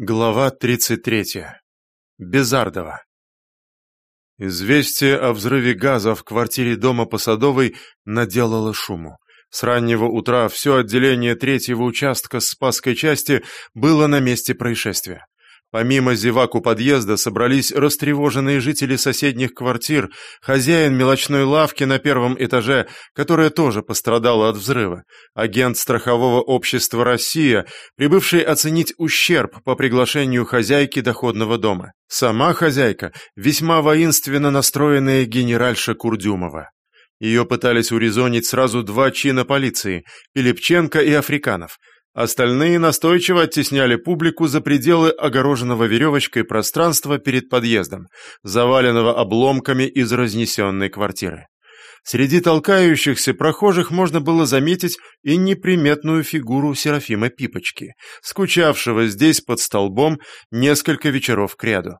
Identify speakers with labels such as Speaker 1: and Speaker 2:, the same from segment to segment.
Speaker 1: Глава 33. Безардова. Известие о взрыве газа в квартире дома по Садовой наделало шуму. С раннего утра все отделение третьего участка Спасской части было на месте происшествия. Помимо зевак у подъезда собрались растревоженные жители соседних квартир, хозяин мелочной лавки на первом этаже, которая тоже пострадала от взрыва, агент страхового общества «Россия», прибывший оценить ущерб по приглашению хозяйки доходного дома. Сама хозяйка, весьма воинственно настроенная генеральша Курдюмова. Ее пытались урезонить сразу два чина полиции – Пилипченко и Африканов – Остальные настойчиво оттесняли публику за пределы огороженного веревочкой пространства перед подъездом, заваленного обломками из разнесенной квартиры. Среди толкающихся прохожих можно было заметить и неприметную фигуру Серафима Пипочки, скучавшего здесь под столбом несколько вечеров кряду.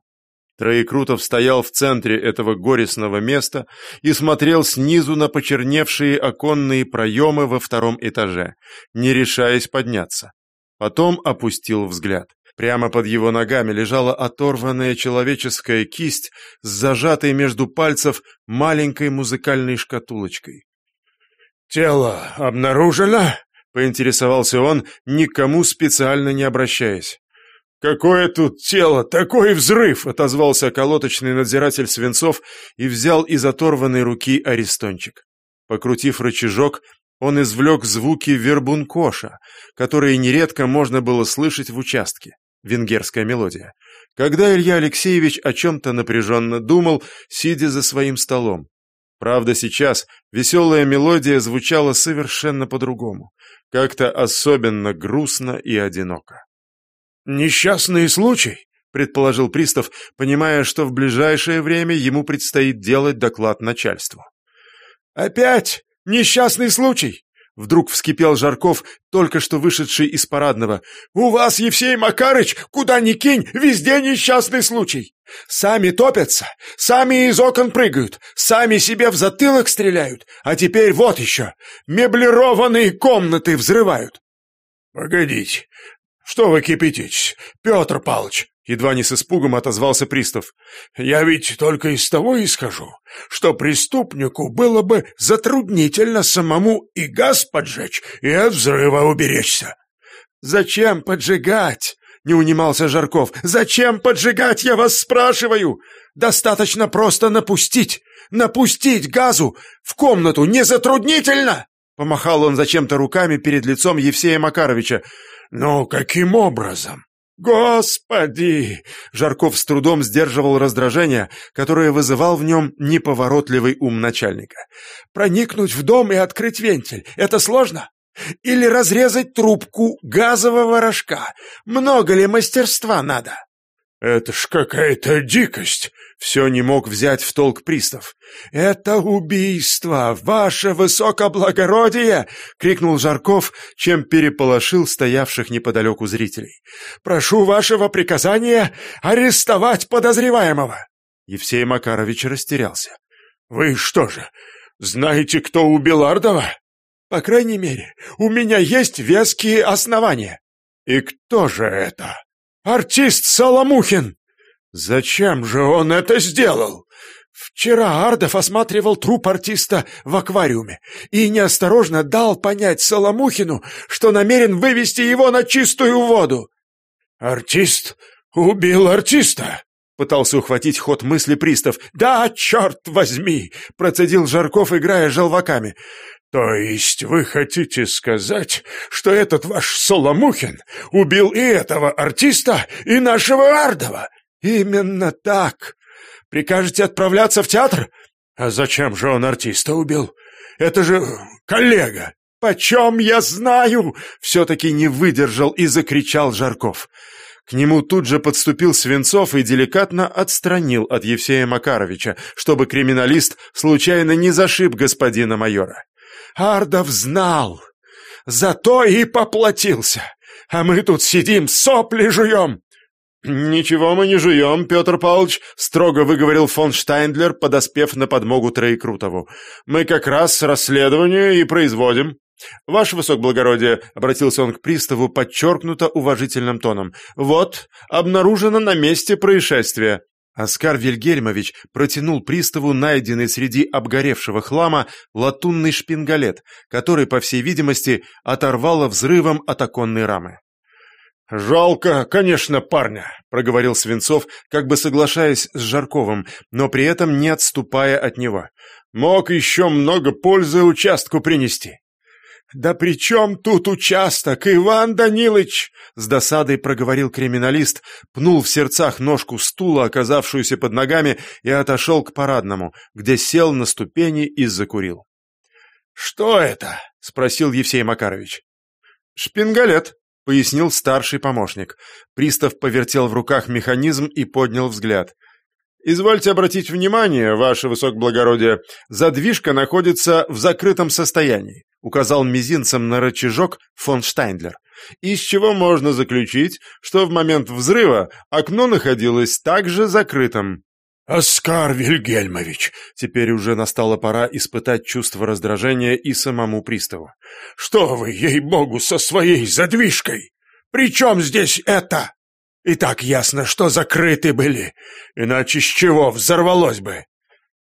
Speaker 1: Троекрутов стоял в центре этого горестного места и смотрел снизу на почерневшие оконные проемы во втором этаже, не решаясь подняться. Потом опустил взгляд. Прямо под его ногами лежала оторванная человеческая кисть с зажатой между пальцев маленькой музыкальной шкатулочкой.
Speaker 2: «Тело обнаружено?»
Speaker 1: — поинтересовался он, никому специально не обращаясь.
Speaker 2: «Какое тут тело! Такой взрыв!» — отозвался околоточный надзиратель Свинцов и взял из оторванной руки арестончик. Покрутив рычажок, он извлек звуки вербункоша, которые нередко можно было слышать в участке. Венгерская мелодия. Когда Илья Алексеевич о чем-то напряженно думал, сидя за своим столом. Правда, сейчас веселая мелодия звучала совершенно по-другому, как-то особенно грустно и одиноко. «Несчастный случай», — предположил пристав, понимая, что в ближайшее время ему предстоит делать доклад начальству. «Опять несчастный случай!» Вдруг вскипел Жарков, только что вышедший из парадного. «У вас, Евсей Макарыч, куда ни кинь, везде несчастный случай! Сами топятся, сами из окон прыгают, сами себе в затылок стреляют, а теперь вот еще, меблированные комнаты взрывают!» «Погодите, «Что вы кипятитесь, Петр Павлович?» Едва не с испугом отозвался пристав. «Я ведь только из того исхожу, что преступнику было бы затруднительно самому и газ поджечь, и от взрыва уберечься». «Зачем поджигать?» — не унимался Жарков. «Зачем поджигать, я вас спрашиваю? Достаточно просто напустить, напустить газу в комнату не затруднительно!» Помахал он зачем-то руками перед лицом Евсея Макаровича. «Ну, каким образом?» «Господи!» Жарков с трудом сдерживал раздражение, которое вызывал в нем неповоротливый ум начальника. «Проникнуть в дом и открыть вентиль — это сложно? Или разрезать трубку газового рожка? Много ли мастерства надо?» «Это ж какая-то дикость!»
Speaker 1: Все не мог взять в толк пристав.
Speaker 2: «Это убийство, ваше высокоблагородие!» — крикнул Жарков, чем переполошил стоявших неподалеку зрителей. «Прошу вашего приказания арестовать подозреваемого!»
Speaker 1: Евсей Макарович растерялся.
Speaker 2: «Вы что же, знаете, кто убил Ардова?»
Speaker 1: «По крайней мере, у меня есть веские основания».
Speaker 2: «И кто же это?» «Артист Соломухин!» «Зачем же он это сделал?»
Speaker 1: Вчера Ардов осматривал труп артиста в аквариуме и неосторожно дал понять Соломухину, что намерен вывести его на чистую воду.
Speaker 2: «Артист убил артиста!» — пытался ухватить ход мысли пристав.
Speaker 1: «Да, черт возьми!» — процедил Жарков, играя желваками.
Speaker 2: «То есть вы хотите сказать, что этот ваш Соломухин убил и этого артиста, и нашего Ардова?»
Speaker 1: «Именно так. Прикажете отправляться в театр?»
Speaker 2: «А зачем же он артиста убил? Это же коллега!»
Speaker 1: «Почем я знаю?» — все-таки не выдержал и закричал Жарков. К нему тут же подступил Свинцов и деликатно отстранил от Евсея Макаровича, чтобы криминалист случайно не зашиб господина майора. Ардов знал, зато и поплатился. А мы тут сидим, сопли жуем. «Ничего мы не жуем, Петр Павлович», — строго выговорил фон Штайндлер, подоспев на подмогу Троекрутову. «Мы как раз расследование и производим».
Speaker 2: «Ваше высокоблагородие», — обратился он к приставу подчеркнуто уважительным тоном, «вот, обнаружено на месте происшествия». Оскар Вильгельмович протянул приставу найденный среди обгоревшего хлама латунный шпингалет, который, по всей видимости, оторвало взрывом от оконной рамы. «Жалко, конечно, парня», — проговорил Свинцов, как бы соглашаясь с Жарковым, но при этом не отступая от него. «Мог еще много пользы участку принести». «Да при чем тут участок, Иван Данилович?» С досадой проговорил криминалист, пнул в сердцах ножку стула, оказавшуюся под ногами, и отошел к парадному, где сел на ступени и закурил. «Что это?» — спросил Евсей Макарович. «Шпингалет», — пояснил старший помощник. Пристав повертел в руках механизм и поднял взгляд. «Извольте обратить внимание, ваше высокоблагородие, задвижка находится в закрытом состоянии указал мизинцем на рычажок фон Штайндлер, из чего можно заключить, что в момент взрыва окно находилось также закрытым. «Оскар Вильгельмович!» Теперь уже настала пора испытать чувство раздражения и самому приставу. «Что вы, ей-богу, со своей задвижкой? При чем здесь это? И так ясно, что закрыты были, иначе с чего взорвалось бы?»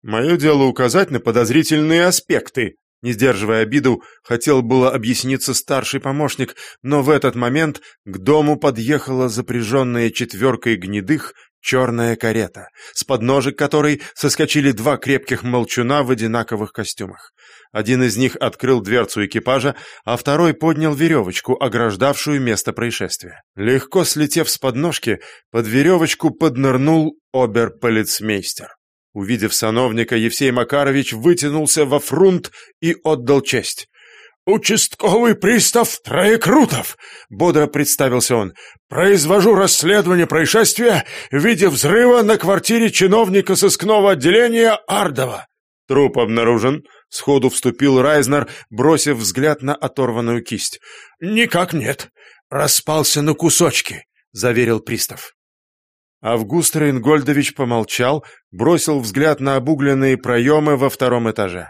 Speaker 2: «Мое дело указать на подозрительные аспекты», не сдерживая обиду, хотел было объясниться старший помощник, но в этот момент к дому подъехала запряженная четверкой гнедых черная карета, с подножек которой соскочили два крепких молчуна в одинаковых костюмах. Один из них открыл дверцу экипажа, а второй поднял веревочку, ограждавшую место происшествия. Легко слетев с подножки, под веревочку поднырнул оберполицмейстер. Увидев сановника, Евсей Макарович вытянулся во фрунт и отдал честь. «Участковый пристав Троекрутов!» — бодро представился он. «Произвожу расследование происшествия в виде взрыва на квартире чиновника сыскного отделения Ардова». «Труп обнаружен», — сходу вступил Райзнер, бросив взгляд на оторванную кисть. «Никак нет. Распался на кусочки», — заверил пристав. Август Рейнгольдович помолчал, бросил взгляд на обугленные проемы во втором этаже.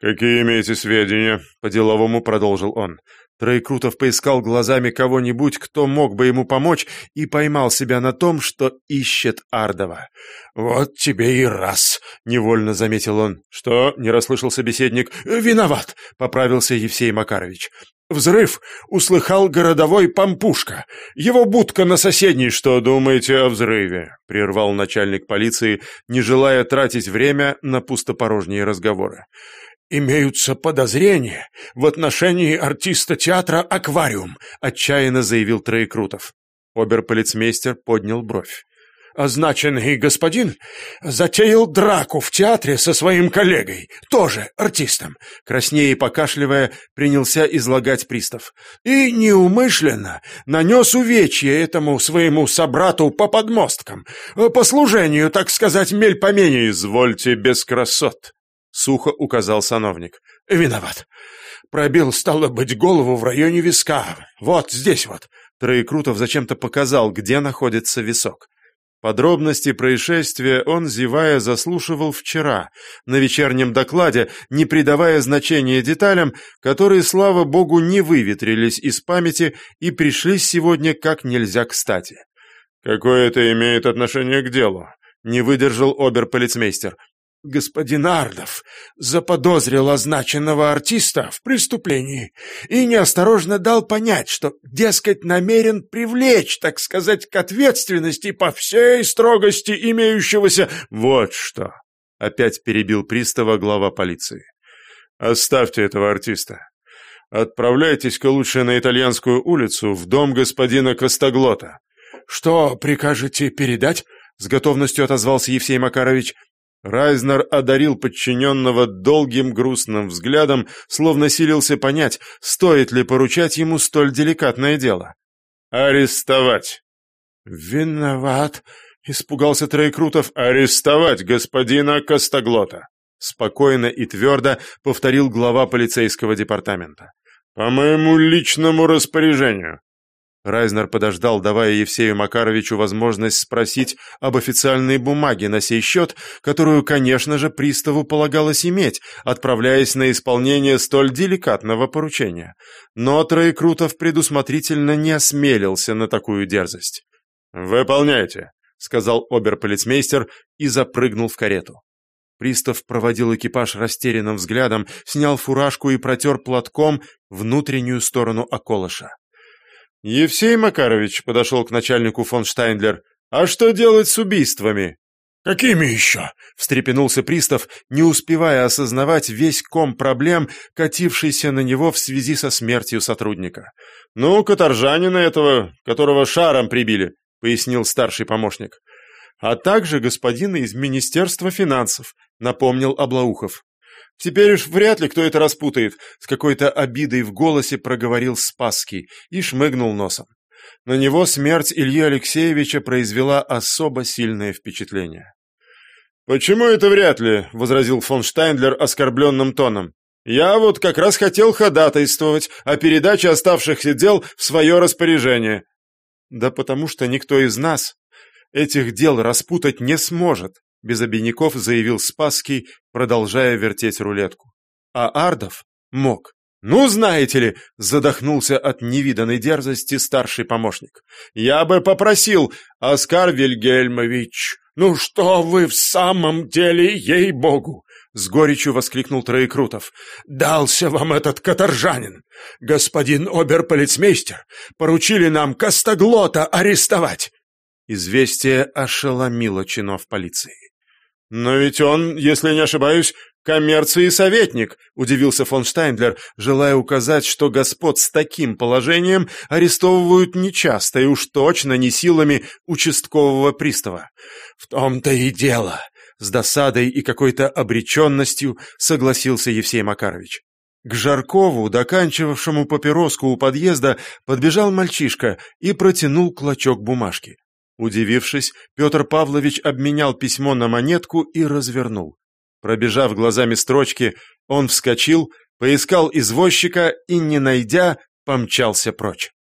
Speaker 2: «Какие имеете сведения?» — по-деловому продолжил он. Троекрутов поискал глазами кого-нибудь, кто мог бы ему помочь, и поймал себя на том, что ищет Ардова. «Вот тебе и раз!» — невольно заметил он. «Что?» — не расслышал собеседник. «Виноват!» — поправился Евсей Макарович. Взрыв услыхал городовой Пампушка. Его будка на соседней. Что думаете о взрыве? Прервал начальник полиции, не желая тратить время на пустопорожние разговоры. «Имеются подозрения в отношении артиста театра «Аквариум», — отчаянно заявил Троекрутов. Оберполицмейстер поднял бровь означенный господин затеял драку в театре со своим коллегой, тоже артистом. Краснее и покашливая, принялся излагать пристав. И неумышленно нанес увечье этому своему собрату по подмосткам, по служению, так сказать, мельпомене. «Извольте без красот», — сухо указал сановник. «Виноват. Пробил, стало быть, голову в районе виска. Вот здесь вот». Троекрутов зачем-то показал, где находится висок. Подробности происшествия он, зевая, заслушивал вчера, на вечернем докладе, не придавая значения деталям, которые, слава богу, не выветрились из памяти и пришли сегодня как нельзя кстати. «Какое это имеет отношение к делу?» — не выдержал оберполицмейстер господин Ардов заподозрил означенного артиста в преступлении и неосторожно дал понять, что, дескать, намерен привлечь, так сказать, к ответственности по всей строгости имеющегося... Вот что! Опять перебил пристава глава полиции. Оставьте этого артиста. Отправляйтесь-ка лучше на итальянскую улицу, в дом господина Костоглота. Что прикажете передать? С готовностью отозвался Евсей Макарович. Райзнер одарил подчиненного долгим грустным взглядом, словно силился понять, стоит ли поручать ему столь деликатное дело. «Арестовать!» «Виноват!» — испугался Троекрутов. «Арестовать господина Костоглота!» Спокойно и твердо повторил глава полицейского департамента. «По моему личному распоряжению!»
Speaker 1: Райзнер подождал, давая Евсею Макаровичу возможность спросить об официальной бумаге на сей счет, которую, конечно же, приставу полагалось иметь, отправляясь на исполнение столь деликатного поручения. Но Троекрутов предусмотрительно не осмелился на такую дерзость. «Выполняйте», — сказал оберполицмейстер и запрыгнул в карету. Пристав проводил экипаж растерянным взглядом, снял фуражку и протер платком внутреннюю сторону околыша. «Евсей Макарович», — подошел к начальнику фон Штайндлер, — «а что делать с убийствами?»
Speaker 2: «Какими еще?» — встрепенулся пристав, не успевая осознавать весь ком проблем, катившийся на него в связи со смертью сотрудника.
Speaker 1: «Ну, каторжанина этого, которого шаром прибили», — пояснил старший помощник. «А также господина из Министерства финансов», — напомнил Облаухов. Теперь уж вряд ли кто это распутает, с какой-то обидой в голосе проговорил Спасский и шмыгнул носом. На него смерть Ильи Алексеевича произвела особо сильное впечатление. «Почему это вряд ли?» — возразил фон Штайндлер оскорбленным тоном. «Я вот как раз хотел ходатайствовать о передаче оставшихся дел в свое распоряжение». «Да потому что никто из нас этих дел распутать не сможет», без обиняков заявил Спасский, продолжая вертеть рулетку. А Ардов мог. «Ну, знаете ли», — задохнулся от невиданной дерзости старший помощник. «Я бы попросил, Оскар Вильгельмович, ну что вы в самом деле, ей-богу!» С горечью воскликнул Троекрутов. «Дался вам этот каторжанин! Господин оберполицмейстер, поручили нам Костоглота арестовать!» Известие ошеломило чинов полиции. «Но ведь он, если не ошибаюсь, коммерции советник», — удивился фон Штайндлер, желая указать, что господ с таким положением арестовывают нечасто и уж точно не силами участкового пристава. «В том-то и дело», — с досадой и какой-то обреченностью согласился Евсей Макарович. К Жаркову, доканчивавшему папироску у подъезда, подбежал мальчишка и протянул клочок бумажки. Удивившись, Петр Павлович обменял письмо на монетку и развернул. Пробежав глазами строчки, он вскочил, поискал извозчика и, не найдя, помчался прочь.